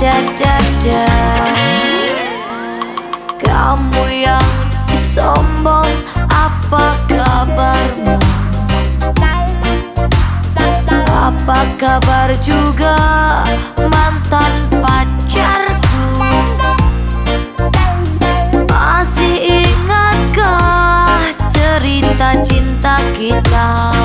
da da da Kamu yang sombong apa kabarmu? Apa kabar juga mantan pacarku? Masih ingatkah cerita cinta kita?